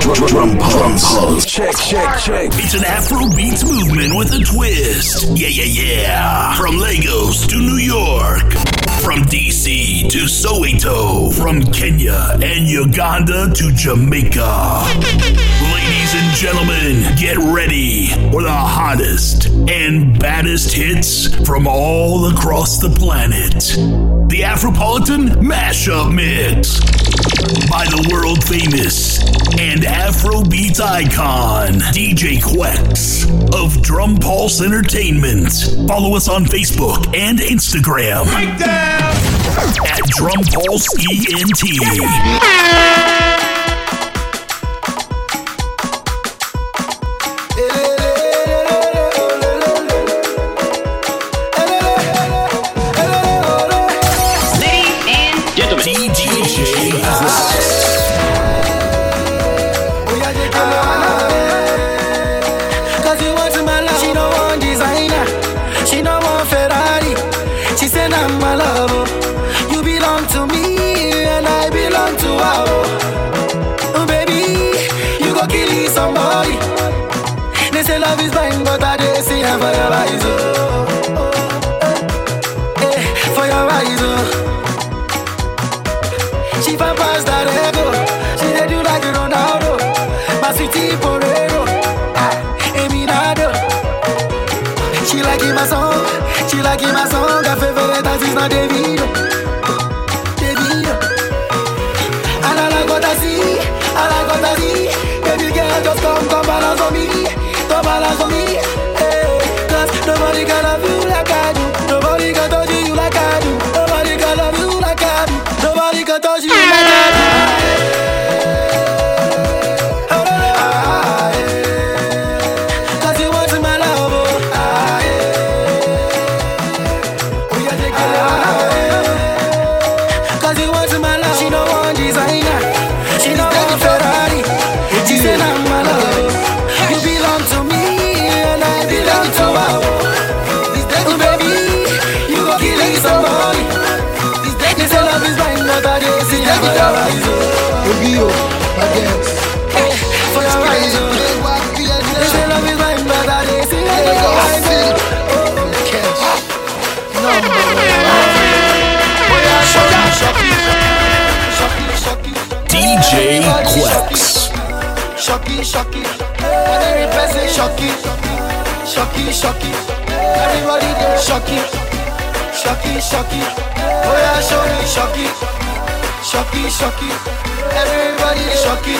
Drum, drum pulse. Pulse. Check, check, check. It's an Afro beats movement with a twist. Yeah, yeah, yeah. From Lagos to New York. From DC to Soweto. From Kenya and Uganda to Jamaica. Ladies and gentlemen, get ready for the hottest and baddest hits from all across the planet. The Afropolitan Mashup Mix by the world famous and Afrobeat icon, DJ Quex of Drum Pulse Entertainment. Follow us on Facebook and Instagram at Drum Pulse ENT. Dance DJ Quex. Shocky, shocky. When person shocky, shocky, shocky. Everybody there shocky, shocky, shocky. Oh yeah, show me shocky, shocky, shocky. Everybody shocky,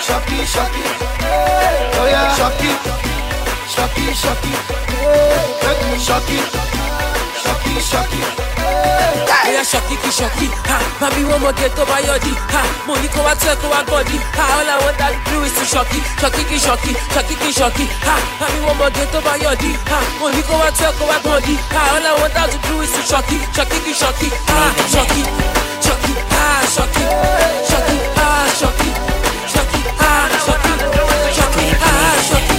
shocky, shocky. Oh yeah, shocky, shocky, shocky. Shocky, shocky, shocky. Oya ṣọ̀kì kì ṣọ̀kì, ha, mami wọ́n mọ̀ gé tó bá yọ̀dí, ha, mo ní kó wá tẹ́ kó wá gbọ̀dí, ha, all I want that do is to ṣọ̀kì, ṣọ̀kì kì ṣọ̀kì, ṣọ̀kì kì ṣọ̀kì, ha, mami wọ́n mọ̀ gé tó bá yọ̀dí, ha, mo ní kó wá tẹ́ kó wá ha, all I want that do is to ṣọ̀kì, ṣọ̀kì kì ṣọ̀kì, ha, ṣọ̀kì, ṣọ̀kì, ha, ṣọ̀kì, ṣọ̀kì, ha, ṣọ̀kì, ṣọ̀kì, ha, ṣọ̀kì, ha, ṣọ̀kì,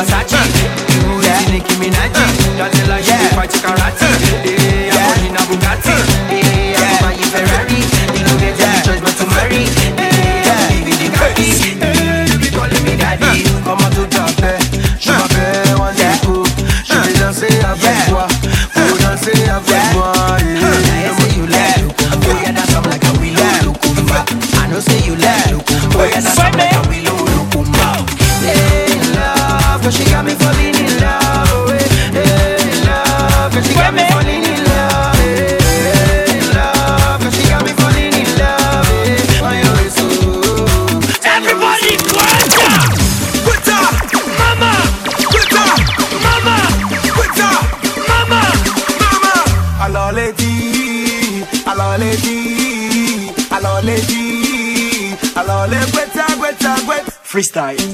Versace. Uh, you really give me 90. Uh, Donatella, yeah. you fight freestyle.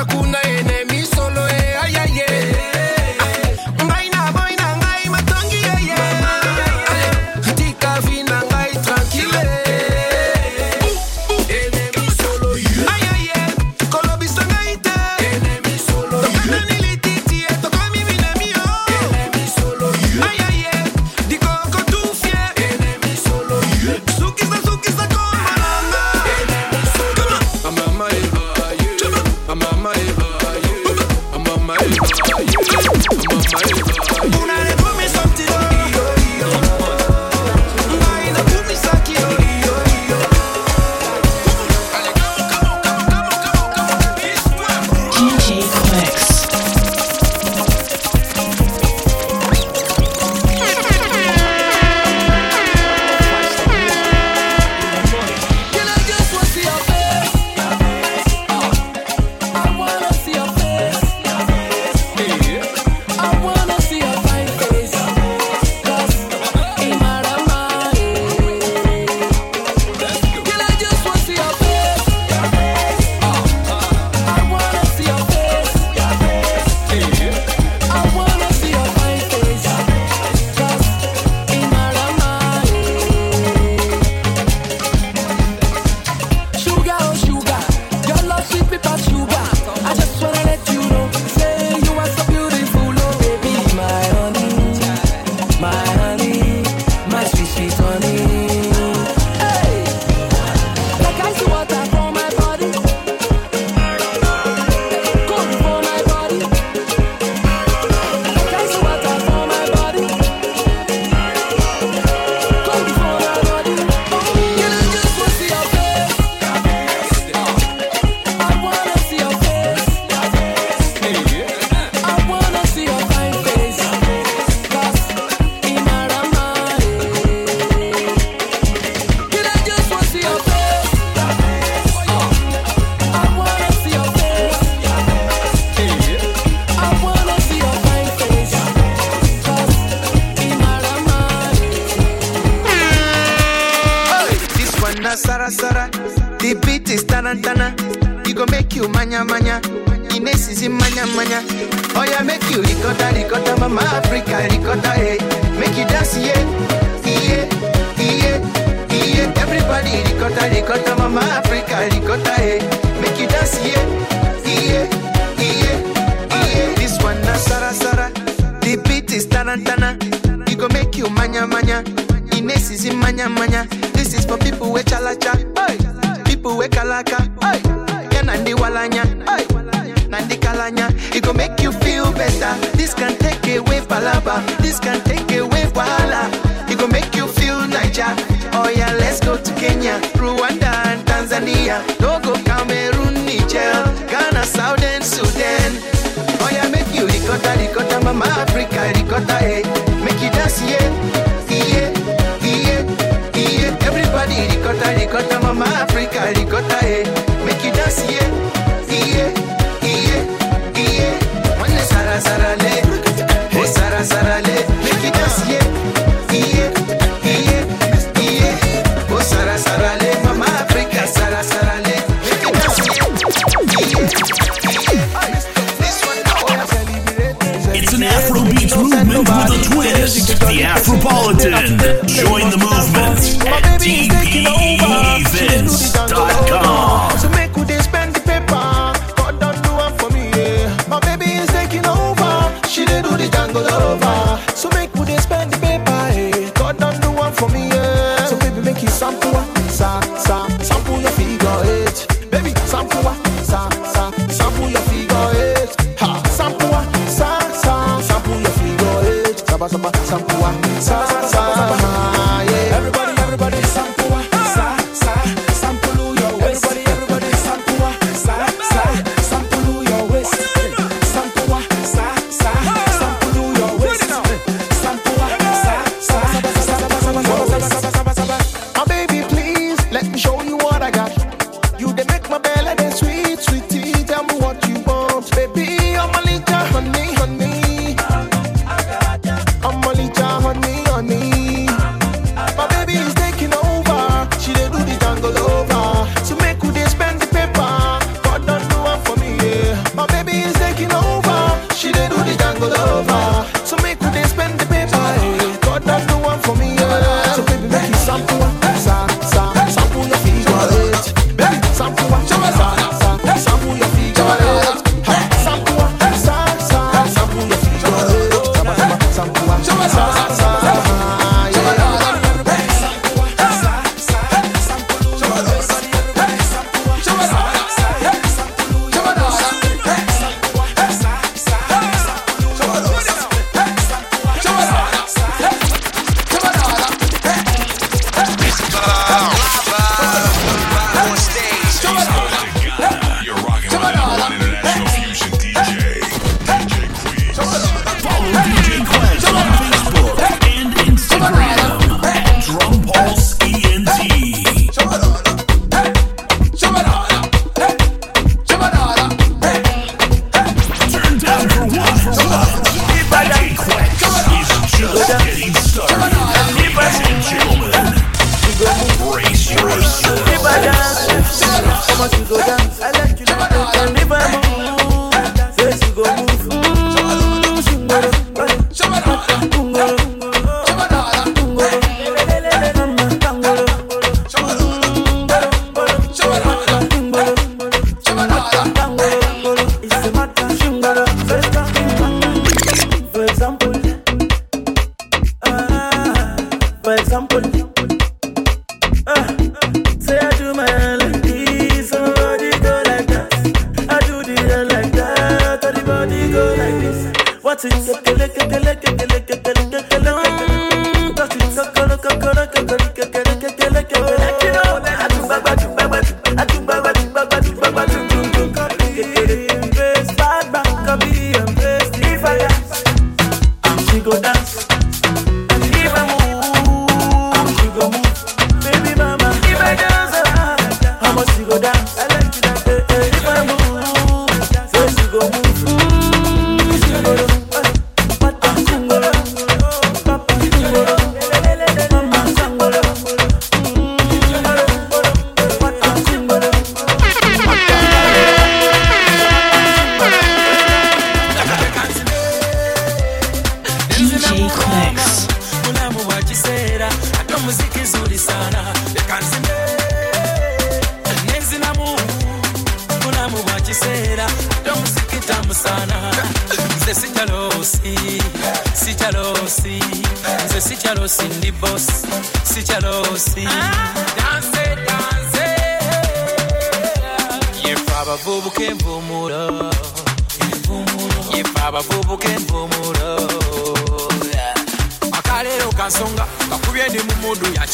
Akusa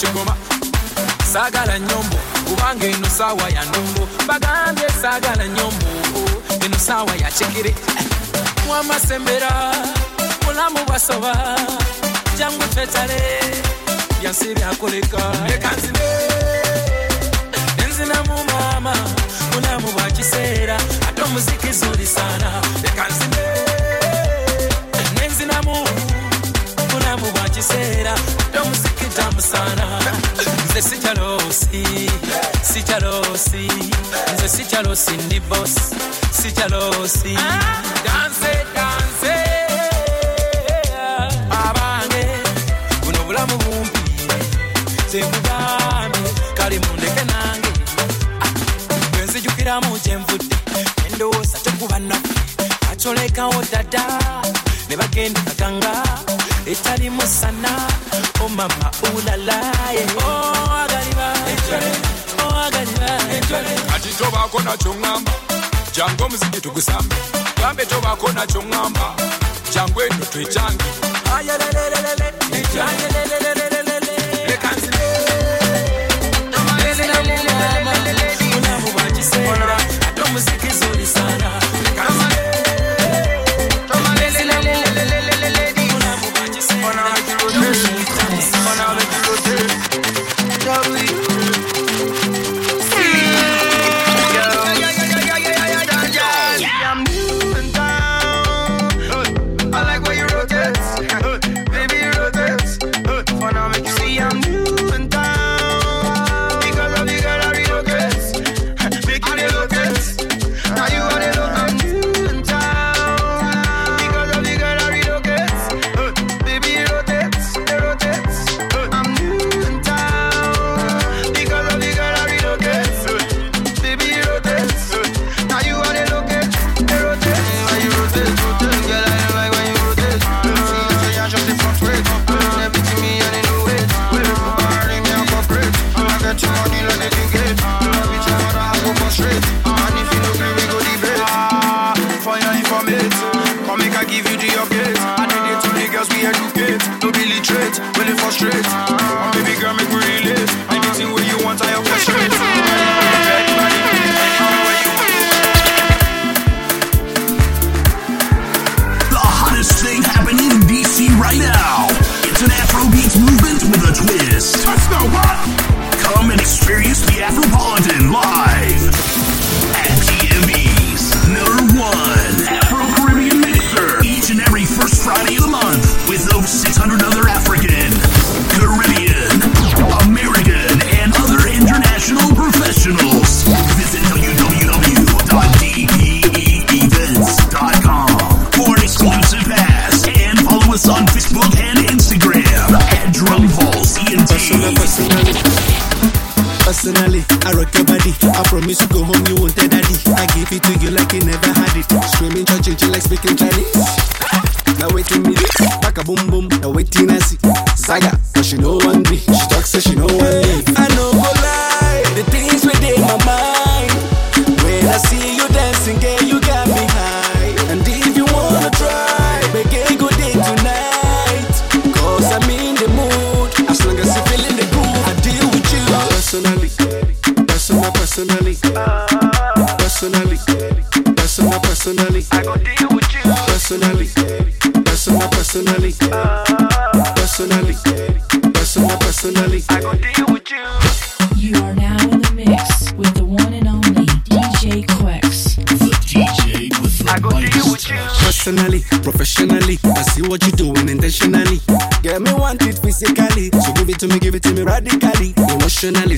kigoma saagala nyombo kubanga eno saawa ya ndongo bagambye saagala nyombo eno saawa ya kigere wamasembera bulamu bwasoba jangu twetale byansi byakoleka lekanzibe enzinamu maama bulamu bwa kiseera. Ate omuziki zulisana lekanzibe nenzinamu obulamu bwa kiseera. Tomusikita musana nze sikyalosi sikyalosi nze sikyalosi ndi bos sikyalosi. Danse danse abange. Buno obulamu bumpi temugambe kale mundeke nange. Bwenzijukiramu kyenvudde endowooza tekuba naffe. Acolekawo dada ne bagenda kaganga itarimo sana oh mama ulalaye oh agariba ejore oh agariba kati tobako nakyo ŋŋamba jangu omuziki tugusambe gambe tobako nakyo ŋŋamba jangu eno twekyange ayelelelelele sana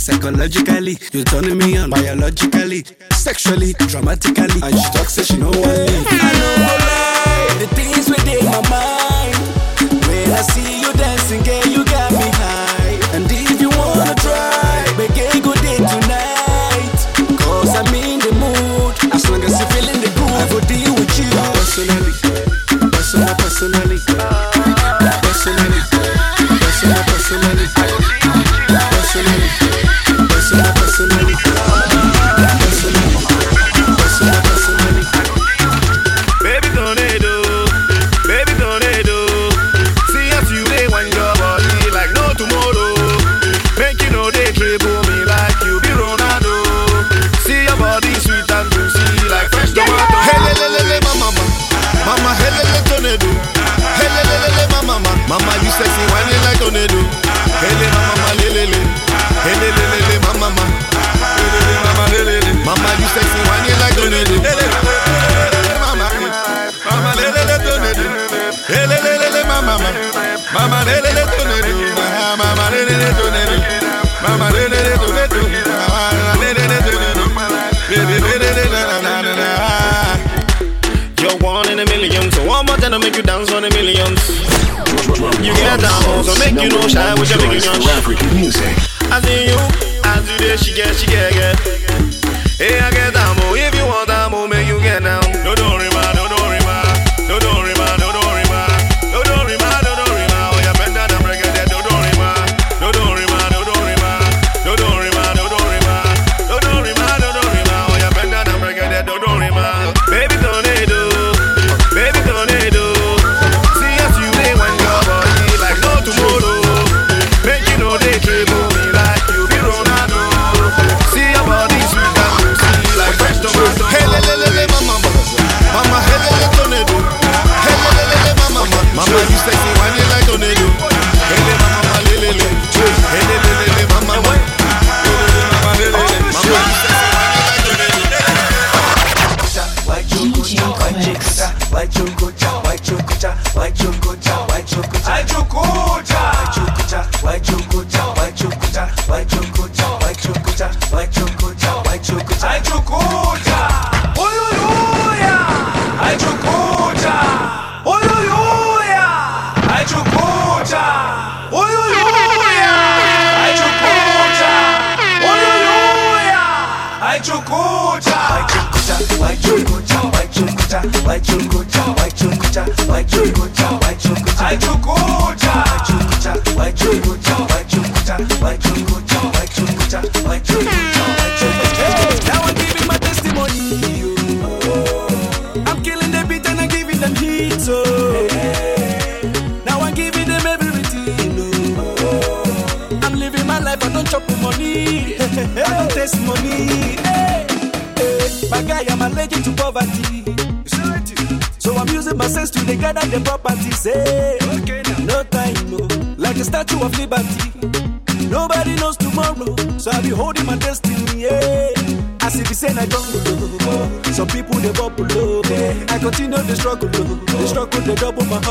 psychologically. You're turning me on biologically, sexually, dramatically. And she talks, say she know what I mean. I know what lie, the things within my mind. When I see you dancing, girl, you got me high. And if you wanna try, make a good day tonight. Cause I'm in the mood, as long as you're feeling the groove, I will deal with you. Personally, personal, personally. Personally, personal, personally. Personally. you don't shy with your big gun. African music. I see you, I do this, she get, she get, get.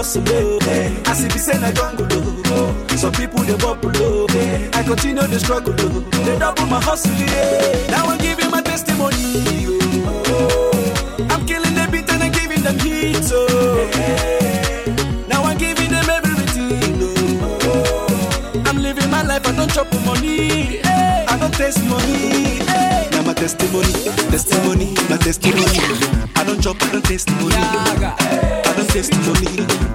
hustle. see As if it's in a jungle. Oh. Some people they bubble. Oh. Hey. I continue the struggle. Oh. They double my hustle. Yeah. Now I'm giving my testimony. Oh. I'm killing the beat and I'm giving them heat. So. Oh. Now I'm giving them everything. Oh. I'm living my life. I don't chop money. I don't taste money. Now my testimony, testimony, my testimony. I don't chop, I don't taste. I don't taste money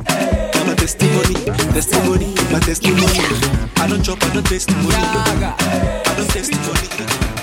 testimony. I don't chop, I don't taste the money. I don't taste the money.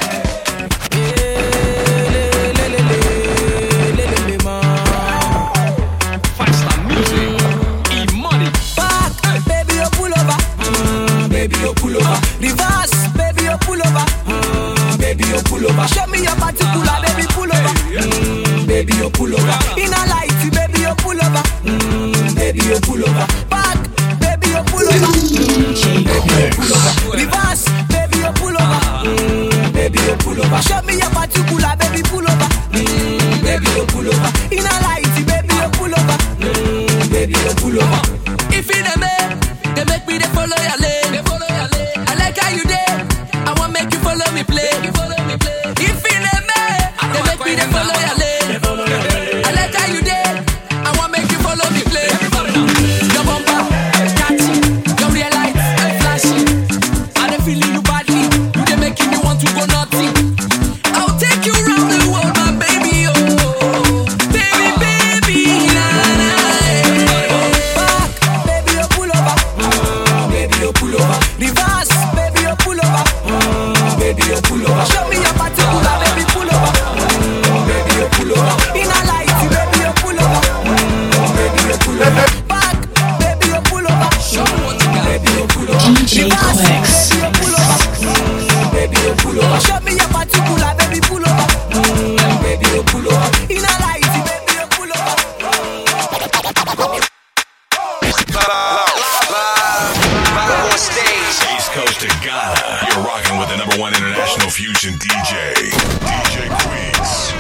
Fusion with the number one international fusion DJ, DJ Queens.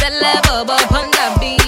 Celebrate on the beat.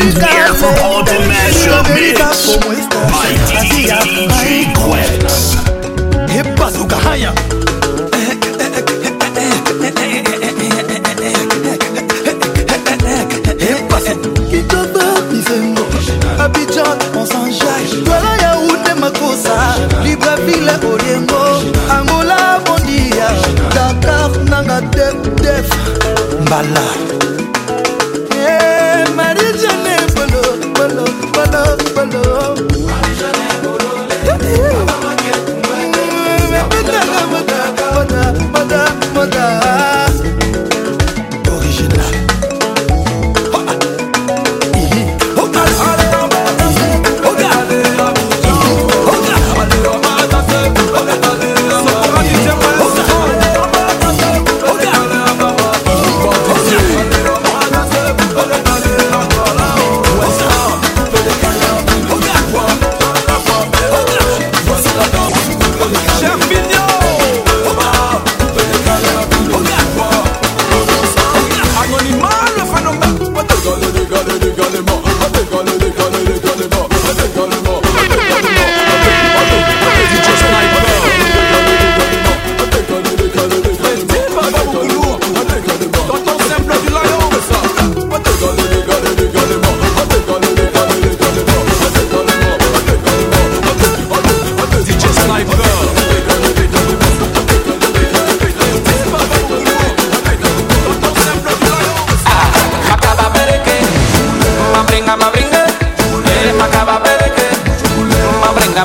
Yeah. careful.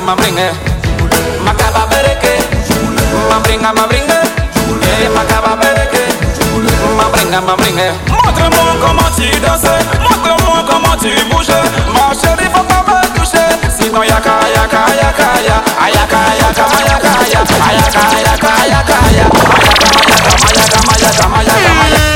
mabringa mabringa. Makaba bereke. Mabringa mabringa. Eh makaba bereke. Mabringa mabringa. Montre-moi comment tu danses montre-moi comment tu bouges ma chérie faut pas me toucher. Sinon yaka yaka yaka ya. Ayaka yaka yaka ya. Ayaka yaka yaka ya. Ayaka yaka yaka yaka yaka.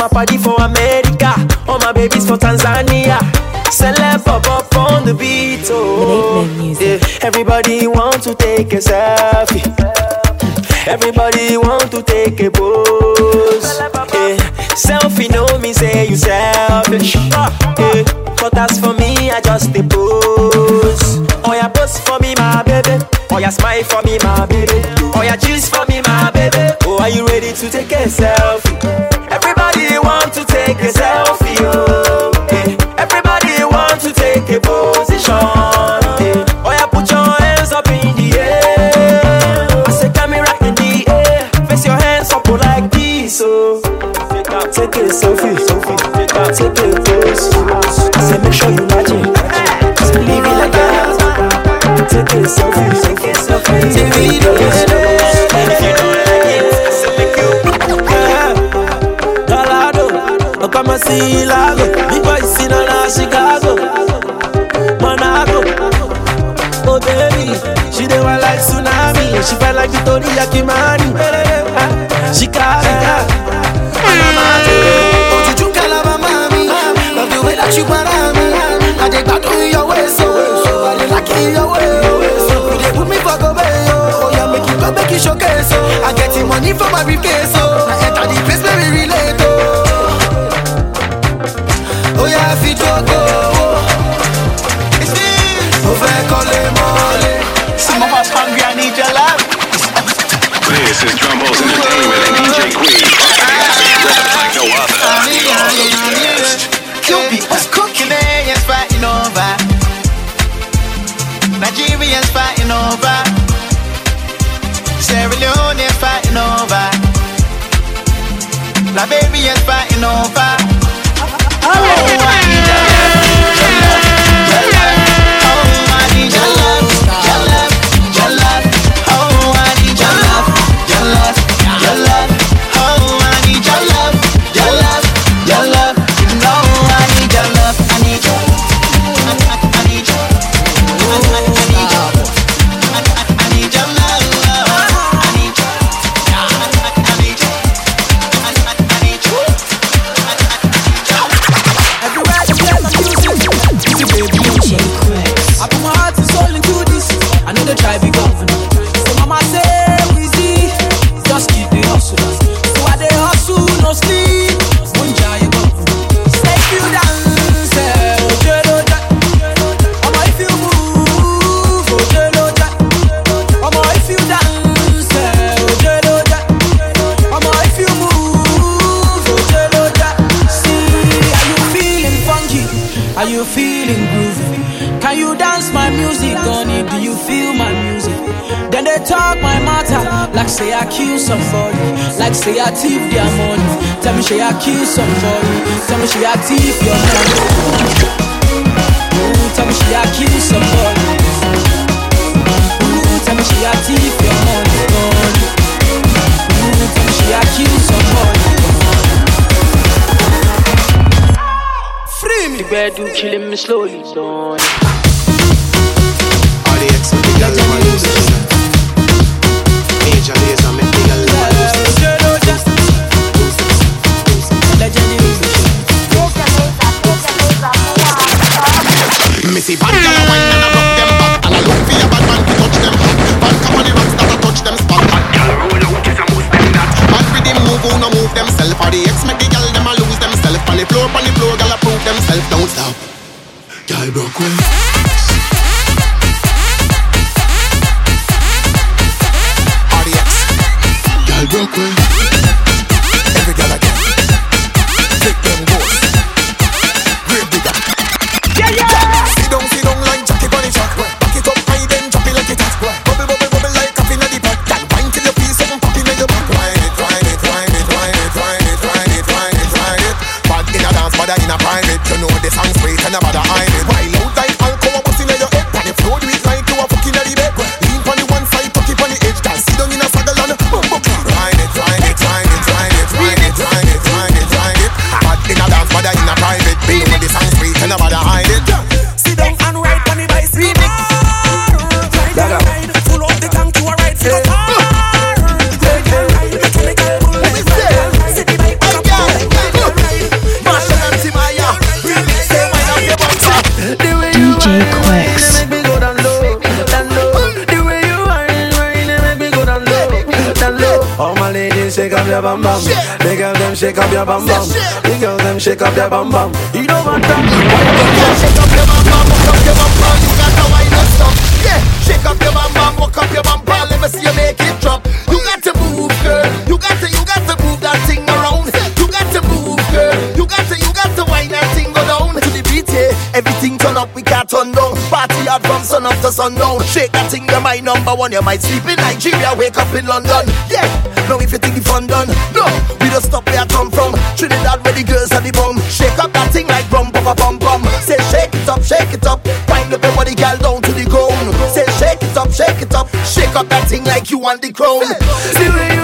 my party for America, all my babies for Tanzania. Celeb pop up on the beat, oh. Yeah. Everybody want to take a selfie. Everybody want to take a pose. Yeah. Selfie no me say you selfish. Yeah. But as for me, I just a pose. Oh yeah, pose for me, my baby. Oh yeah, smile for me, my baby. Oh yeah, juice for me, my baby. Oh, are you ready to take a selfie? see Lago. Big boy seen Chicago, Monaco. Oh baby, she the one like tsunami. She felt like Victoria Kimani. She got oh. it. You want me? I just got to your way, so I just like your way. You just put me for go, baby. Oh yeah, make it go, make it showcase. So I get money from my briefcase, so I enter the place. go, go. Do killing me slowly, don't All the ex with the girl, I'm losing. Major, shake up your bum bum. You don't want that. Shake up your bum bum, walk up your bum bum. You got to wine and stop. Yeah, shake up your bum bum, walk up your bum bum. Let me see you make it drop. You got to move, girl. You got to, you got to move that thing around. You got to move, girl. You got to, you got to wine that thing go down to the beat. Yeah, everything turn up, we can't turn down. Party hard from sun up to sundown. Shake that thing, you're my number one. You might sleep in Nigeria, wake up in London. Yeah, now if you think the fun done, no. of a bum bum. Say shake it up, shake it up. find everybody your girl, down to the ground. Say shake it up, shake it up. Shake up that thing like you want the crown. See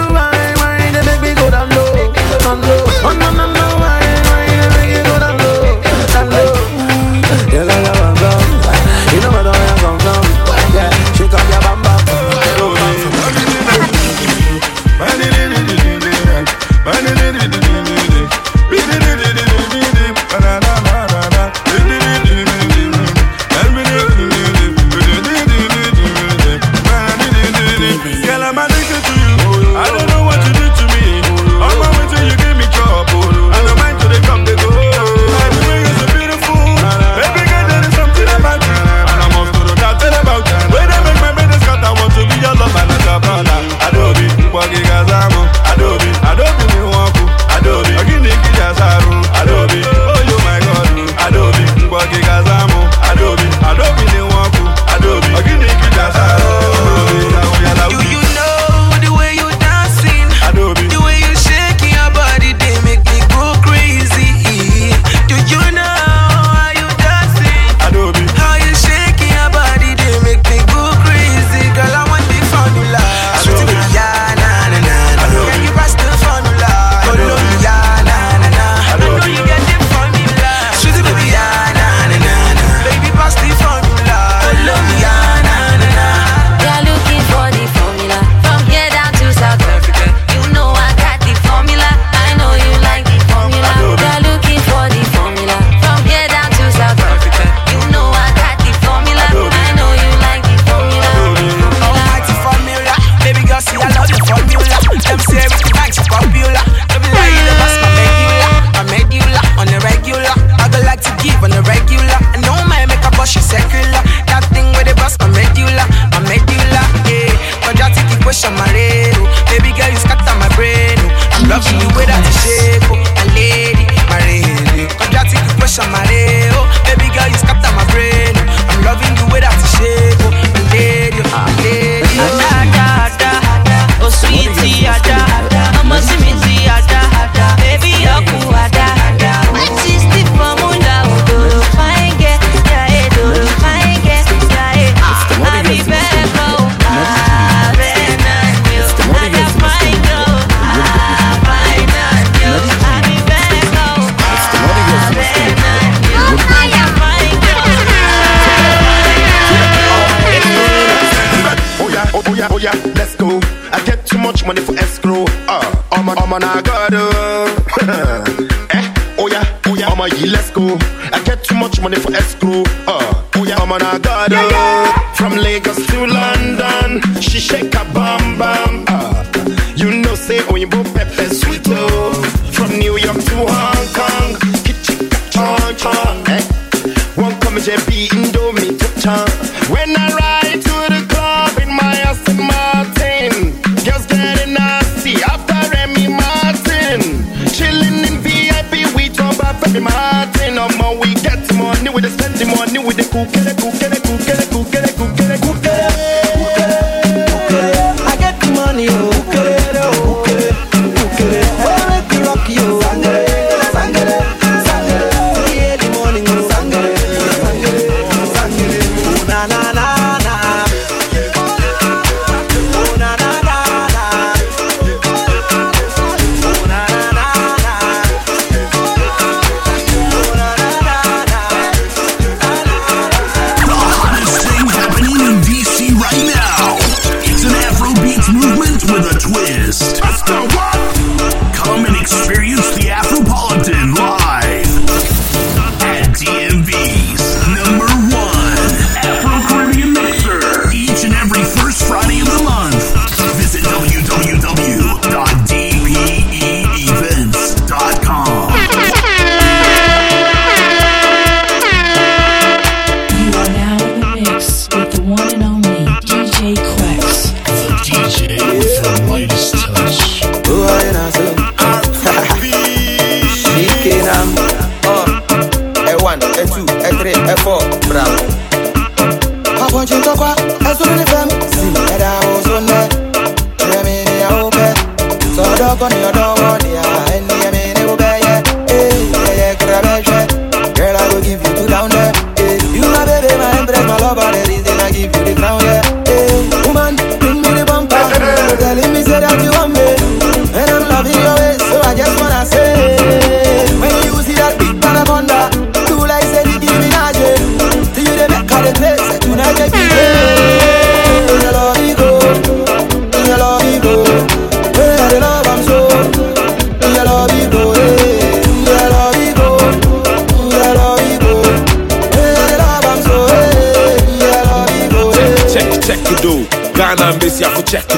I get too much money for escrow. Uh, oh yeah, I'm on a garden. Yeah, yeah.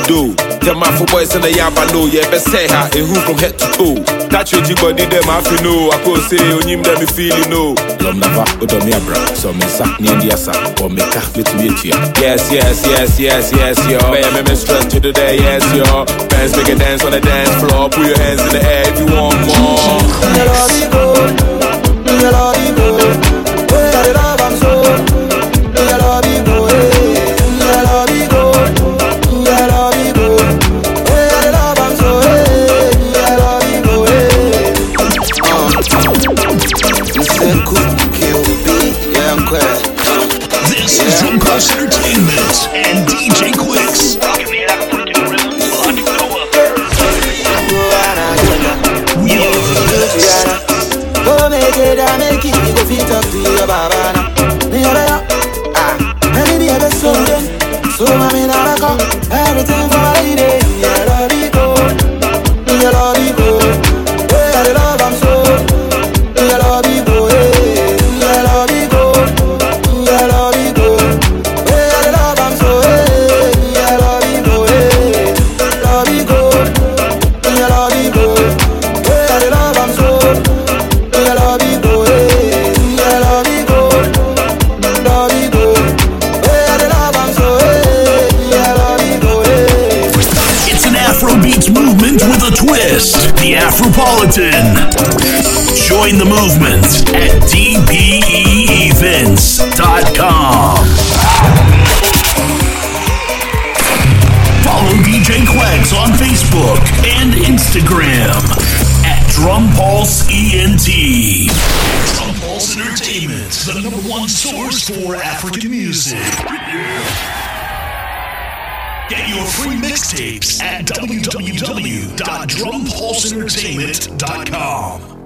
do. The man for boys in the yaba know, yeah, best say her, and who from head to toe. That your body, them have oh, to know. I could say, on him, them feeling no. Lom nava, odo me abra, so me sa, in and yasa, or me ka, me to me to Yes, yes, yes, yes, yes, yo. Man, me me stress to the day, yes, yo. Bands make a dance on the dance floor, put your hands in the air if you want more. Join the movement at dpeevents.com. Follow DJ Quags on Facebook and Instagram at Drum Pulse ENT. Drum Pulse Entertainment, the number one source for African music. Get your free mixtapes at www.drumpulseentertainment.com.